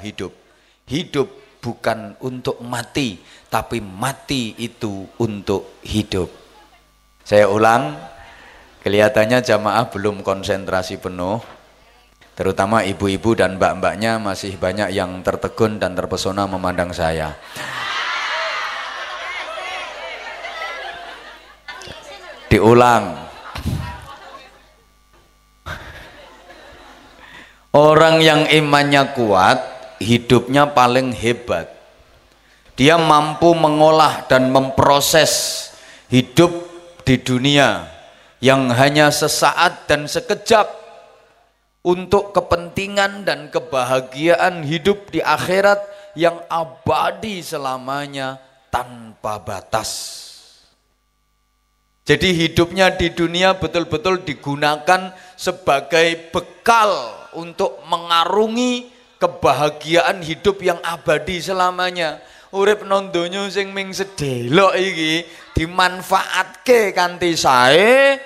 hidup. Hidup bukan untuk mati, tapi mati itu untuk hidup. Saya ulang, kelihatannya jamaah belum konsentrasi penuh, terutama ibu-ibu dan mbak-mbaknya masih banyak yang tertegun dan terpesona memandang saya. Diulang. Orang yang imannya kuat, hidupnya paling hebat. Dia mampu mengolah dan memproses hidup di dunia yang hanya sesaat dan sekejap untuk kepentingan dan kebahagiaan hidup di akhirat yang abadi selamanya tanpa batas. Jadi hidupnya di dunia betul-betul digunakan sebagai bekal untuk mengarungi kebahagiaan hidup yang abadi selamanya. Urip non donya sing ming sedelok iki dimanfaatke kanthi sae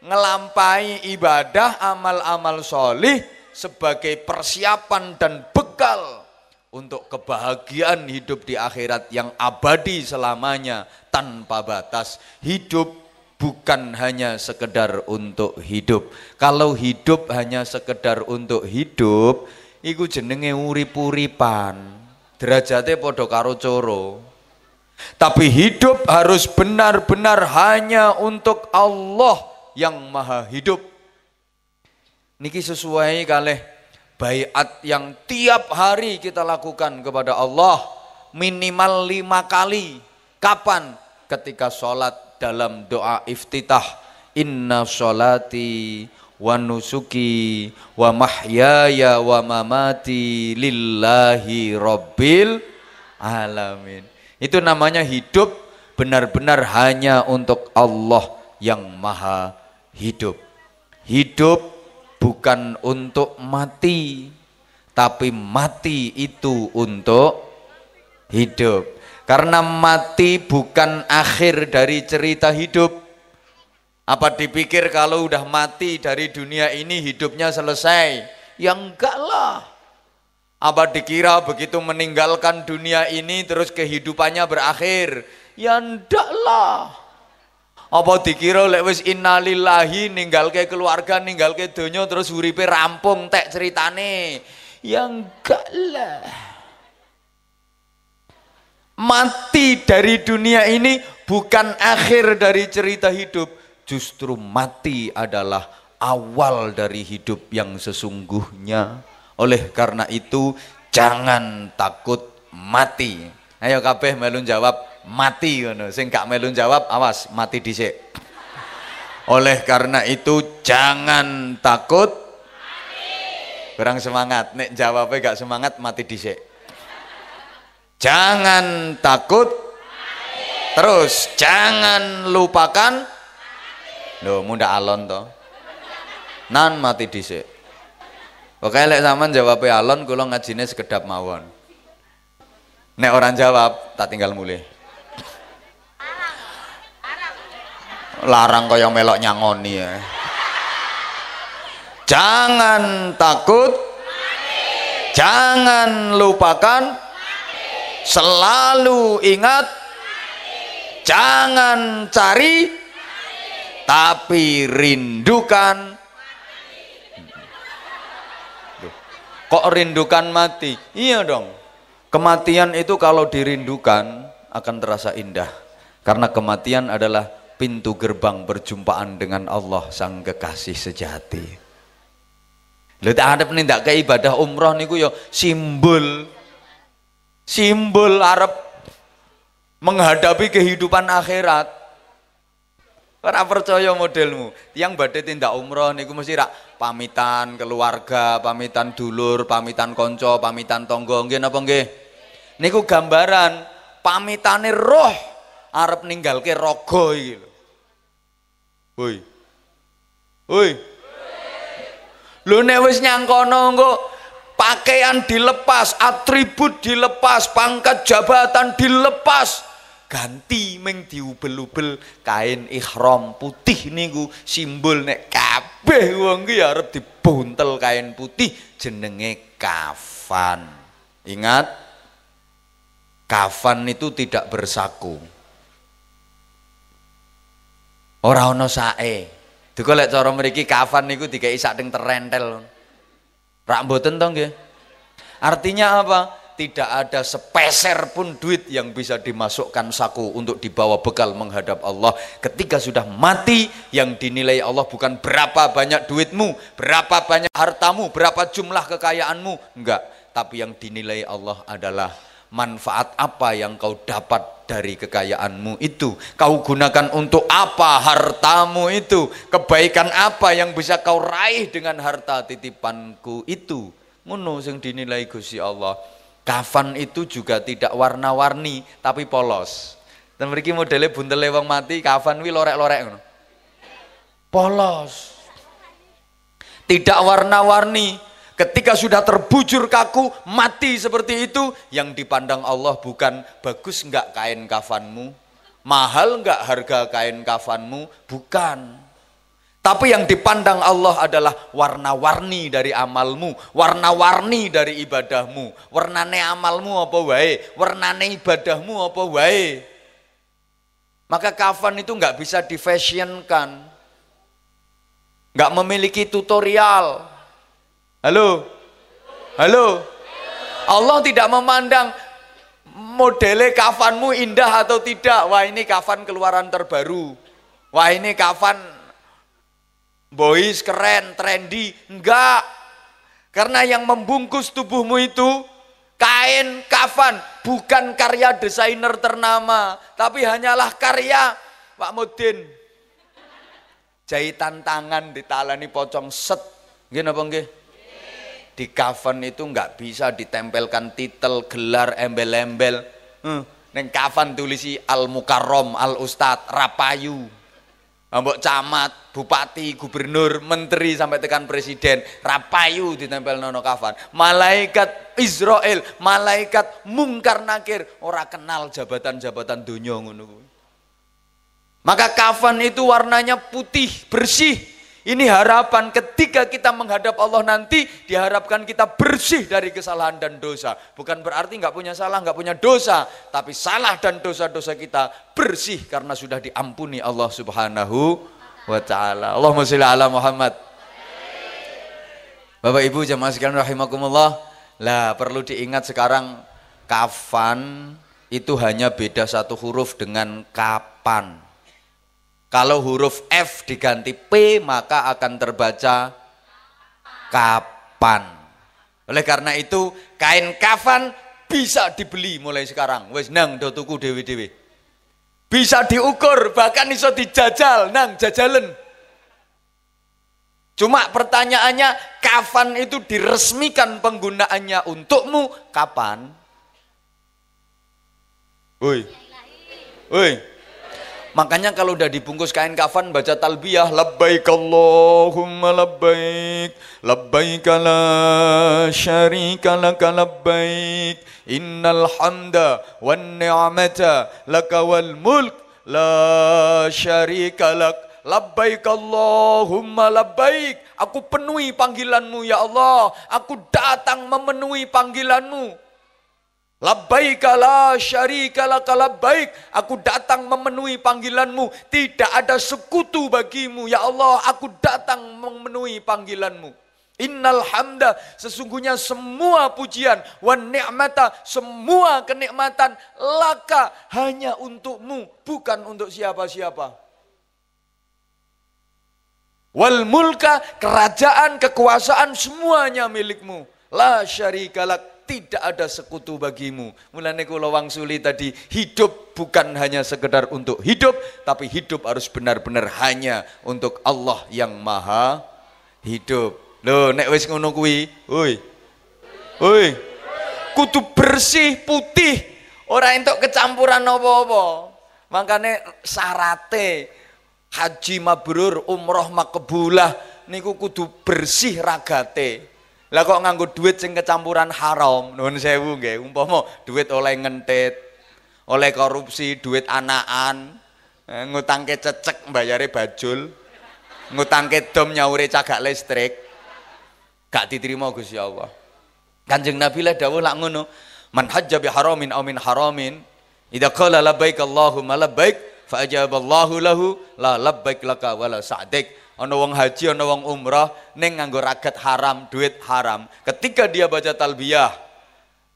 ngelampai ibadah amal-amal solih sebagai persiapan dan bekal untuk kebahagiaan hidup di akhirat yang abadi selamanya tanpa batas. Hidup bukan hanya sekedar untuk hidup. Kalau hidup hanya sekedar untuk hidup, iku jenenge urip-uripan. Derajate padha karo coro. Tapi hidup harus benar-benar hanya untuk Allah yang maha hidup. Niki sesuai kalih bayat yang tiap hari kita lakukan kepada Allah minimal lima kali. Kapan? Ketika sholat dalam doa iftitah inna sholati wa nusuki wa mahyaya wa mamati lillahi rabbil alamin. Itu namanya hidup benar-benar hanya untuk Allah yang maha hidup. Hidup bukan untuk mati tapi mati itu untuk hidup. Karena mati bukan akhir dari cerita hidup. Apa dipikir kalau udah mati dari dunia ini hidupnya selesai? Ya enggak lah. Apa dikira begitu meninggalkan dunia ini terus kehidupannya berakhir? Ya enggak lah. Apa dikira lek wis innalillahi ninggal ke keluarga, ninggal ke donya terus uripe rampung tek ceritane? Ya enggak lah. Mati dari dunia ini bukan akhir dari cerita hidup, justru mati adalah awal dari hidup yang sesungguhnya. Oleh karena itu, jangan takut mati. Ayo kabeh melun jawab mati ngono. Sing gak melun jawab awas mati dhisik. Oleh karena itu jangan takut Kurang semangat. Nek jawabnya gak semangat mati dhisik. Jangan takut. Terus jangan lupakan. Loh, muda alon toh. Nan mati dhisik. Oke lek sampean jawab alon kula ngajine sekedap mawon. Nek orang jawab tak tinggal mulai. Larang kaya melok nyangoni ya. Jangan takut. Jangan lupakan Selalu ingat jangan cari tapi rindukan kok rindukan mati? Iya dong. Kematian itu kalau dirindukan akan terasa indah. Karena kematian adalah pintu gerbang perjumpaan dengan Allah sang kekasih sejati. Lha tak ada penindak ke ibadah umroh niku ya simbol. Simbol Arab menghadapi kehidupan akhirat. Ora percaya modelmu. Yang badhe tindak umroh niku mesti rak pamitan keluarga, pamitan dulur, pamitan konco, pamitan tonggo nggih napa nggih? Niku gambaran pamitane roh arep ninggalke raga iki lho. Woi. Woi. Lho nek wis nyangkono engko pakaian dilepas, atribut dilepas, pangkat jabatan dilepas, ganti meng diubel-ubel kain ihram putih niku simbol nek kabeh wong ki arep dibuntel kain putih jenenge kafan. Ingat, kafan itu tidak bersaku. Ora ana sae. Duka lek cara mriki kafan niku dikai sak terentel. Rak mboten to nggih. Artinya apa? Tidak ada sepeser pun duit yang bisa dimasukkan saku untuk dibawa bekal menghadap Allah. Ketika sudah mati, yang dinilai Allah bukan berapa banyak duitmu, berapa banyak hartamu, berapa jumlah kekayaanmu. Enggak. Tapi yang dinilai Allah adalah manfaat apa yang kau dapat dari kekayaanmu itu. Kau gunakan untuk apa hartamu itu. Kebaikan apa yang bisa kau raih dengan harta titipanku itu ngono sing dinilai Gusti Allah kafan itu juga tidak warna-warni tapi polos. Dan mereka modelnya buntel wong mati kafan wi lorek-lorek polos. Tidak warna-warni. Ketika sudah terbujur kaku mati seperti itu yang dipandang Allah bukan bagus enggak kain kafanmu? Mahal enggak harga kain kafanmu? Bukan tapi yang dipandang Allah adalah warna-warni dari amalmu, warna-warni dari ibadahmu. Warnane amalmu apa wae, warnane ibadahmu apa wae. Maka kafan itu nggak bisa difashionkan. Nggak memiliki tutorial. Halo? Halo? Allah tidak memandang modele kafanmu indah atau tidak. Wah ini kafan keluaran terbaru. Wah ini kafan boys keren, trendy, enggak. Karena yang membungkus tubuhmu itu kain kafan, bukan karya desainer ternama, tapi hanyalah karya Pak Mudin. Jahitan tangan ditalani pocong set. Nggih napa nggih? Di kafan itu enggak bisa ditempelkan titel, gelar, embel-embel. Neng kafan tulisi Al Mukarrom, Al Ustad, Rapayu. Mbok camat, bupati, gubernur, menteri sampai tekan presiden, rapayu ditempel nono kafan. Malaikat Israel, malaikat mungkar nakir, ora kenal jabatan-jabatan dunia ngono Maka kafan itu warnanya putih, bersih, ini harapan ketika kita menghadap Allah nanti diharapkan kita bersih dari kesalahan dan dosa. Bukan berarti nggak punya salah, nggak punya dosa, tapi salah dan dosa-dosa kita bersih karena sudah diampuni Allah Subhanahu wa taala. Allahumma sholli ala Muhammad. Bapak Ibu jemaah sekalian rahimakumullah. Lah perlu diingat sekarang kafan itu hanya beda satu huruf dengan kapan. Kalau huruf F diganti P maka akan terbaca kapan. Oleh karena itu kain kafan bisa dibeli mulai sekarang. Wes nang do tuku dewi-dewi. Bisa diukur bahkan iso dijajal nang jajalan. Cuma pertanyaannya kafan itu diresmikan penggunaannya untukmu kapan? Woi. Woi. Makanya kalau udah dibungkus kain kafan baca talbiyah labbaik Allahumma labbaik labbaik la syarika laka labbaik innal hamda wan ni'mata laka wal mulk la syarika lak labbaik Allahumma labbaik. Aku penuhi panggilanmu ya Allah. Aku datang memenuhi panggilanmu Labbaika la syarika laka labbaik. Aku datang memenuhi panggilanmu. Tidak ada sekutu bagimu. Ya Allah, aku datang memenuhi panggilanmu. Innal hamda sesungguhnya semua pujian wan ni'mata semua kenikmatan laka hanya untukmu bukan untuk siapa-siapa. Wal mulka kerajaan kekuasaan semuanya milikmu. La syarikalak tidak ada sekutu bagimu. Mulane kula wangsuli tadi, hidup bukan hanya sekedar untuk hidup, tapi hidup harus benar-benar hanya untuk Allah yang Maha hidup. Loh, nek wis ngono kuwi, woi. Woi. Kudu bersih, putih, ora entuk kecampuran apa-apa. Makane syarate haji mabrur, umroh makbulah niku kudu bersih ragate. Lah kok nganggo duit sing kecampuran haram, nuwun sewu nggih. Umpama duit oleh ngentit, oleh korupsi, duit anakan, eh, ngutangke cecek mbayare bajul, ngutangke dom nyaure cagak listrik. Gak diterima Gusti Allah. Kanjeng Nabi lah dawuh lak ngono. Man hajja bi haramin aw min haramin, idza qala labbaik Allahumma labbaik fa ajaballahu lahu la labbaik laka wala sa'dik. Ana wong haji, ana wong umrah ning nganggo ragat haram, duit haram. Ketika dia baca talbiyah,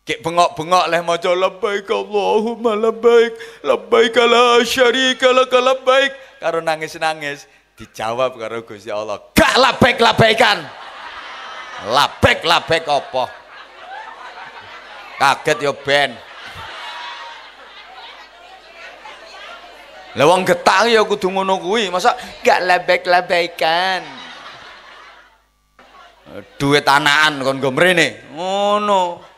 Kek bengok-bengok leh maca labbaik Allahumma labbaik labbaik la syarika lak labbaik. Karo nangis-nangis dijawab karo Gusti Allah gak labbaik labbaikan labbaik labbaik apa? Kaget yo ben Lah wong getah ya kudu ngono kuwi, masa gak labbaik-labbaikan. Duit anakan kon go mrene. Ngono.